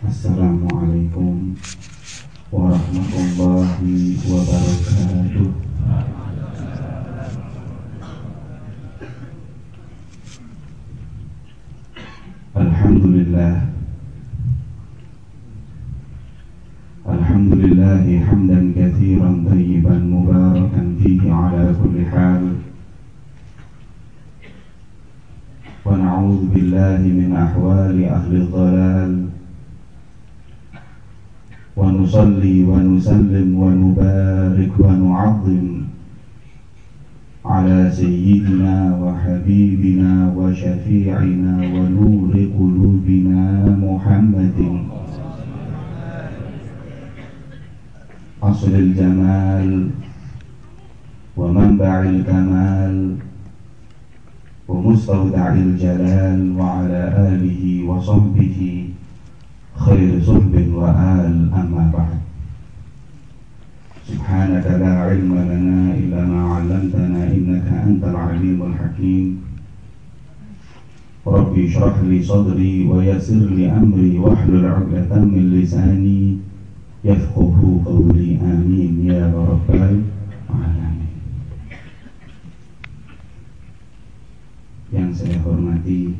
السلام عليكم ورحمة الله وبركاته. الحمد لله. الحمد لله حمدا كثيرا طيبا مباركا فيه على كل حال. ونعوذ بالله من أحوال أهل الضلال. ونصلي ونسلم ونبارك ونعظم على سيدنا وحبيبنا وشفيعنا ونور قلوبنا محمد. أصل الجمال ومنبع الكمال ومستودع الجلال وعلى آله وصحبه خير صحب وآل أما بعد سبحانك لا علم لنا إلا ما علمتنا إنك أنت العليم الحكيم. ربي اشرح لي صدري ويسر لي أمري واحلل عقدة من لساني يفقه قولي. آمين يا رب العالمين. Yang saya hormati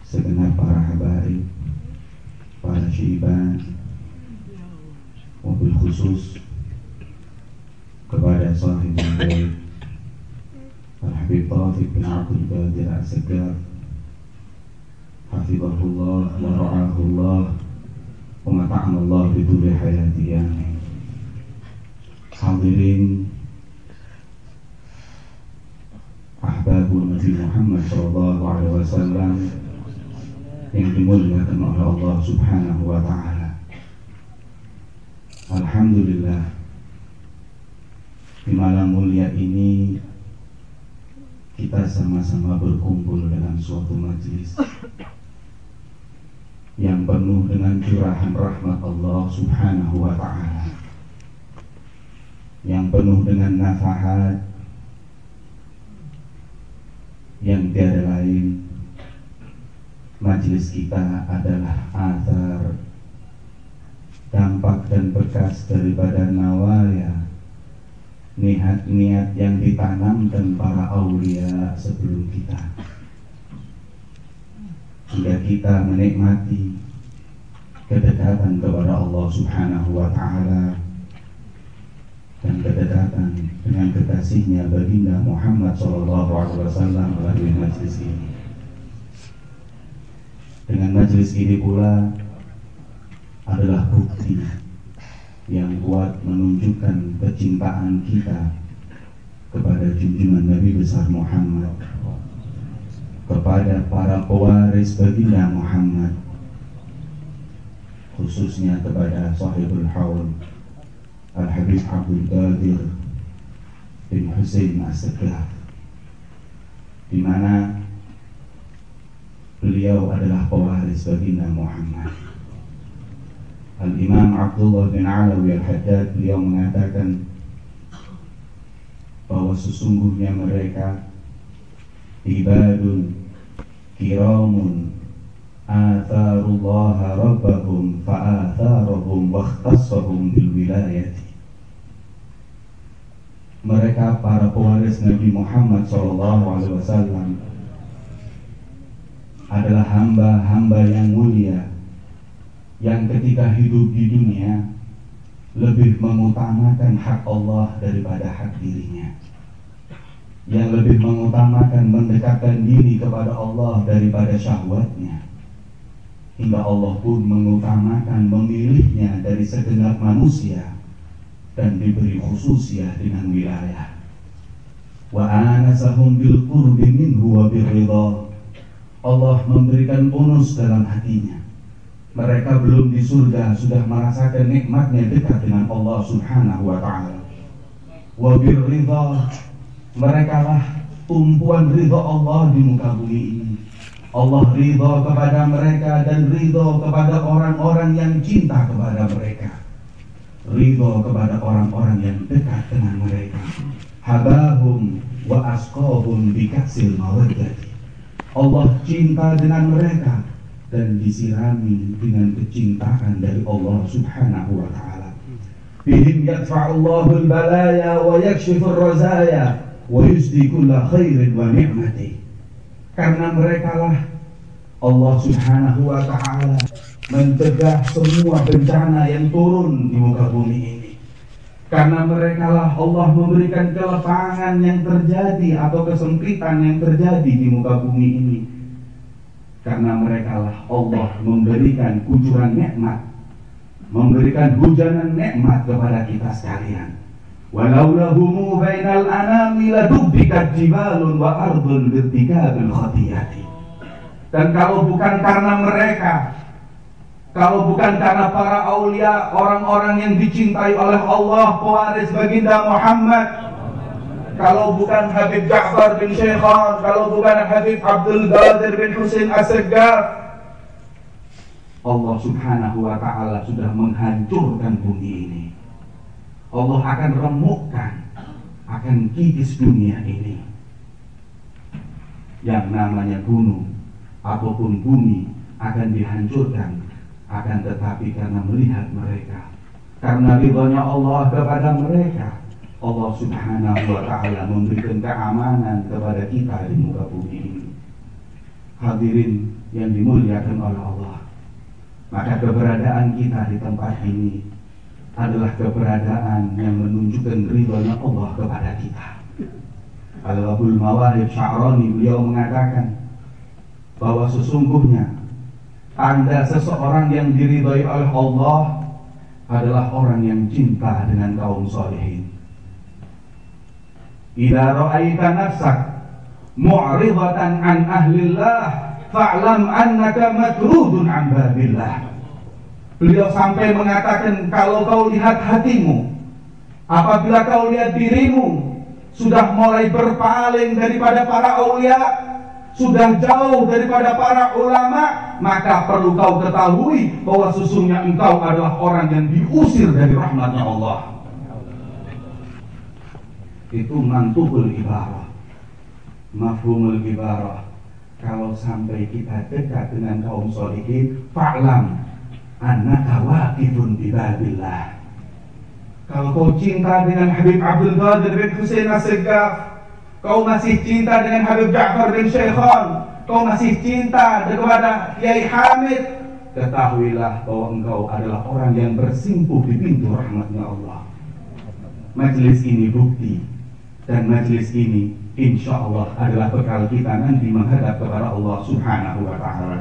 segenap para habaib, para syiban, mobil khusus kepada sahib baik Al-Habib Taufik bin Abdul Qadir As-Segar Hafizahullah wa ra'ahullah wa mata'anallah biduli hayati amin Hadirin ahbabul Nabi Muhammad sallallahu alaihi wasallam yang dimuliakan oleh Allah Subhanahu wa taala. Alhamdulillah di malam mulia ini kita sama-sama berkumpul dalam suatu majlis yang penuh dengan curahan rahmat Allah Subhanahu wa taala. Yang penuh dengan nafahat yang tiada lain majelis kita adalah azar dampak dan bekas daripada nawaya niat-niat yang ditanamkan para aulia sebelum kita hingga kita menikmati kedekatan kepada Allah Subhanahu wa taala dan kedekatan dengan kekasihnya baginda Muhammad Sallallahu Alaihi Wasallam melalui majlis ini. Dengan majlis ini pula adalah bukti yang kuat menunjukkan kecintaan kita kepada junjungan Nabi besar Muhammad. Kepada para pewaris baginda Muhammad. Khususnya kepada sahibul haul Al-Habib Abdul Qadir bin Hussein As-Segar di mana beliau adalah pewaris baginda Muhammad. Al-Imam Abdullah bin Alawi Al-Haddad beliau mengatakan bahwa sesungguhnya mereka ibadun kiramun atharullah rabbahum fa'atharahum wakhtassahum bil wilayati mereka para pewaris Nabi Muhammad SAW adalah hamba-hamba yang mulia yang ketika hidup di dunia lebih mengutamakan hak Allah daripada hak dirinya yang lebih mengutamakan mendekatkan diri kepada Allah daripada syahwatnya hingga Allah pun mengutamakan memilihnya dari segenap manusia dan diberi khususnya dengan wilayah. Wa anasahum bil qurbi minhu wa. Allah memberikan bonus dalam hatinya. Mereka belum di surga sudah merasakan nikmatnya dekat dengan Allah Subhanahu wa taala. Wa birridha mereka lah tumpuan ridha Allah di muka bumi ini. Allah ridha kepada mereka dan ridha kepada orang-orang yang cinta kepada mereka ridho kepada orang-orang yang dekat dengan mereka habahum wa asqahum bikatsil mawaddati Allah cinta dengan mereka dan disirami dengan kecintaan dari Allah Subhanahu wa taala. Bihim yadfa'ullahu al-balaya wa yakshifu ar-razaya wa yusdi kulla khairin wa ni'mati. Karena mereka lah Allah Subhanahu wa taala mencegah semua bencana yang turun di muka bumi ini. Karena mereka lah Allah memberikan kelepangan yang terjadi atau kesempitan yang terjadi di muka bumi ini. Karena mereka lah Allah memberikan kucuran nikmat memberikan hujanan nikmat kepada kita sekalian. Walau lahumu bainal anami ladubbikat jibalun wa ardun birtikabil khatiyati. Dan kalau bukan karena mereka kalau bukan karena para aulia orang-orang yang dicintai oleh Allah pewaris baginda Muhammad kalau bukan Habib Ja'far bin Syekhan, kalau bukan Habib Abdul Qadir bin Husain As-Seggar, Allah Subhanahu wa taala sudah menghancurkan bumi ini. Allah akan remukkan, akan kikis dunia ini. Yang namanya gunung ataupun bumi akan dihancurkan, akan tetapi karena melihat mereka, karena ridhonya Allah kepada mereka, Allah Subhanahu wa taala memberikan keamanan kepada kita di muka bumi ini. Hadirin yang dimuliakan oleh Allah. Maka keberadaan kita di tempat ini adalah keberadaan yang menunjukkan ridhonya Allah kepada kita. Al-Wabul Mawahib Sya'rani beliau mengatakan bahwa sesungguhnya tanda seseorang yang diridhoi oleh Allah adalah orang yang cinta dengan kaum solehin Idza ra'aita nafsak mu'ridatan an ahlillah fa'lam annaka matrudun an babillah. Beliau sampai mengatakan kalau kau lihat hatimu apabila kau lihat dirimu sudah mulai berpaling daripada para aulia sudah jauh daripada para ulama maka perlu kau ketahui bahwa sesungguhnya engkau adalah orang yang diusir dari rahmatnya Allah. Itu mantubul ibarah. Mafhumul ibarah. Kalau sampai kita dekat dengan kaum solihin fa'lam annaka waqifun bibabillah kalau kau cinta dengan Habib Abdul Qadir bin Hussein As-Segaf kau masih cinta dengan Habib Ja'far bin Syekhon kau masih cinta kepada Kiai Hamid. Ketahuilah bahwa engkau adalah orang yang bersimpuh di pintu rahmatnya Allah. Majelis ini bukti. Dan majelis ini insya Allah adalah bekal kita nanti menghadap kepada Allah Subhanahu wa taala.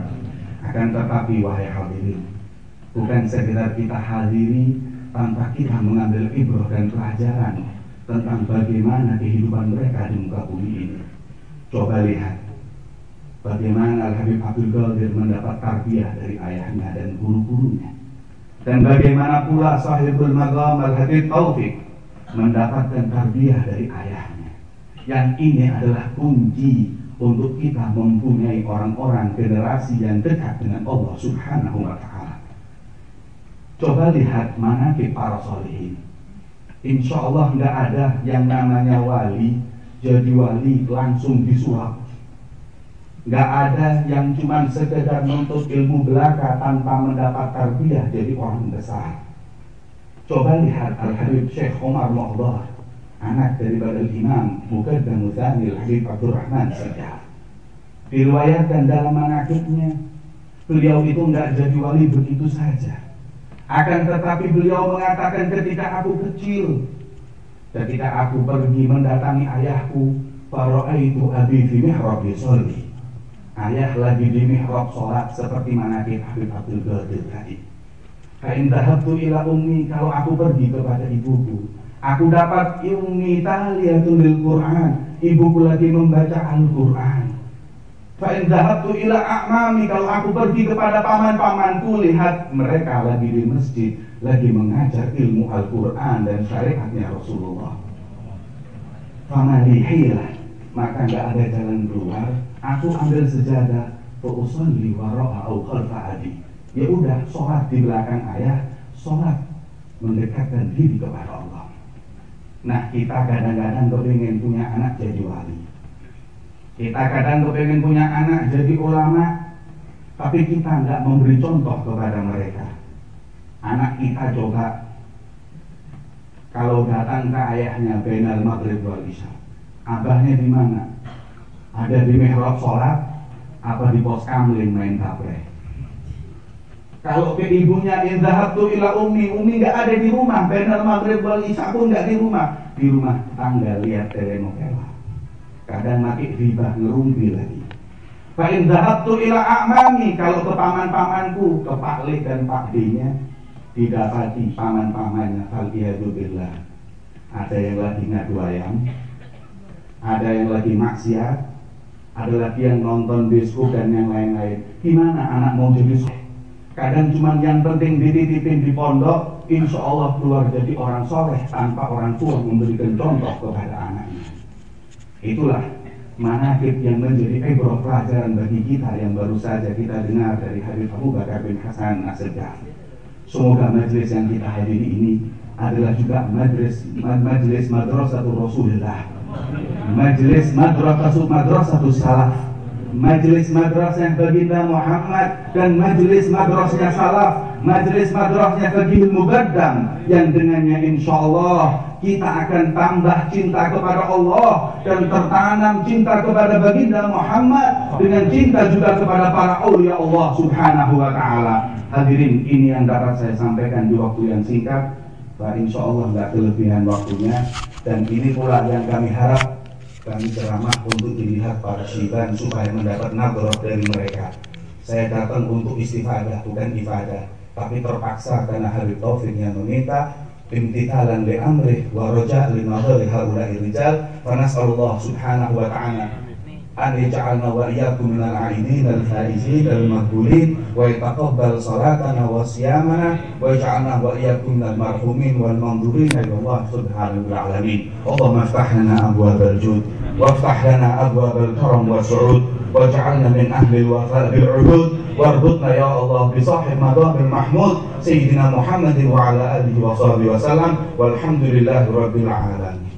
Akan tetapi wahai hadirin, bukan sekedar kita hadiri tanpa kita mengambil ibrah dan pelajaran tentang bagaimana kehidupan mereka di muka bumi ini. Coba lihat bagaimana Al Habib Abdul Qadir mendapat tarbiyah dari ayahnya dan guru-gurunya. Dan bagaimana pula sahibul magam Al Habib Taufik mendapatkan tarbiyah dari ayahnya. Yang ini adalah kunci untuk kita mempunyai orang-orang generasi yang dekat dengan Allah Subhanahu wa taala. Coba lihat mana para solihin. Insya Allah nggak ada yang namanya wali jadi wali langsung disuap. Nggak ada yang cuma sekedar menuntut ilmu belaka tanpa mendapat tarbiyah jadi orang besar. Coba lihat Al-Habib Syekh Omar Mu'adhar Anak daripada Imam Mukaddam Muthani Al-Habib Abdurrahman saja Diriwayatkan dalam manakibnya Beliau itu nggak jadi wali begitu saja Akan tetapi beliau mengatakan ketika aku kecil Ketika aku pergi mendatangi ayahku itu abi fi mihrab yusolli Ayah lagi di mihrab sholat seperti manakib Habib Abdul Qadir tadi Kain dahabtu ila ummi kalau aku pergi kepada ibuku. Aku dapat ummi taliyatul Quran. Ibuku lagi membaca Al-Quran. Fa'in dahabtu ila a'mami. Kalau aku pergi kepada paman-pamanku lihat mereka lagi di masjid lagi mengajar ilmu Al-Quran dan syariatnya Rasulullah. Famalihilah maka nggak ada jalan keluar. Aku ambil sejadah, fa'usalli wara'a au adi. Ya udah sholat di belakang ayah. Sholat mendekatkan diri kepada Allah. Nah kita kadang-kadang kepengen punya anak jadi wali kita kadang kepengen punya anak jadi ulama Tapi kita nggak memberi contoh kepada mereka. Anak kita coba kalau datang ke ayahnya Benal Maghrib wal Isya. Abahnya di mana? Ada di mihrab sholat apa di pos kamling main tapleh? Kalau ke ibunya indahab tuh ila umi, umi nggak ada di rumah. Benar maghrib wal isya pun nggak di rumah. Di rumah tangga lihat telenovela. Kadang mati riba ngerumpi lagi. Pak indahab tuh ila amami. Kalau ke paman-pamanku, ke Pak Le dan Pak D-nya didapati paman-pamannya faliyadzubillah. Ada yang lagi ngadu ayam, ada yang lagi maksiat, ada lagi yang nonton bioskop dan yang lain-lain. Gimana anak mau jadi Kadang cuma yang penting dititipin di pondok, insya Allah keluar jadi orang soleh tanpa orang tua memberikan contoh kepada anaknya. Itulah manakib yang menjadi ibrah pelajaran bagi kita yang baru saja kita dengar dari Habib Abu Bakar bin Hasan Asrjah. Semoga majelis yang kita hadiri ini adalah juga majelis majelis madrasatul Rasulullah. Majelis madrasatul madrasatul salaf majelis madrasah baginda Muhammad dan majelis madrasahnya salaf majelis madrasahnya bagi mubaddam yang dengannya insya Allah kita akan tambah cinta kepada Allah dan tertanam cinta kepada baginda Muhammad dengan cinta juga kepada para awliya Allah subhanahu wa ta'ala. Hadirin ini yang dapat saya sampaikan di waktu yang singkat. Insya Allah nggak kelebihan waktunya. Dan ini pula yang kami harap kami ceramah untuk dilihat para syiban supaya mendapat nagroh dari mereka. Saya datang untuk istifadah bukan ibadah, tapi terpaksa karena Habib Taufik yang meminta imtithalan li amrih wa roja li nadhari haula'i rijal. Fa nas'alullah subhanahu wa ta'ala أن يجعلنا وإياكم من العائدين الفائزين المقبولين ويتقبل صلاتنا وصيامنا ويجعلنا وإياكم من المرحومين والمنظورين إلى الله سبحانه وتعالى اللهم افتح لنا أبواب الجود وافتح لنا أبواب الكرم والسعود واجعلنا من أهل الوفاء بالعهود. واربطنا يا الله بصاحب مقام المحمود سيدنا محمد وعلى آله وصحبه وسلم. والحمد لله رب العالمين.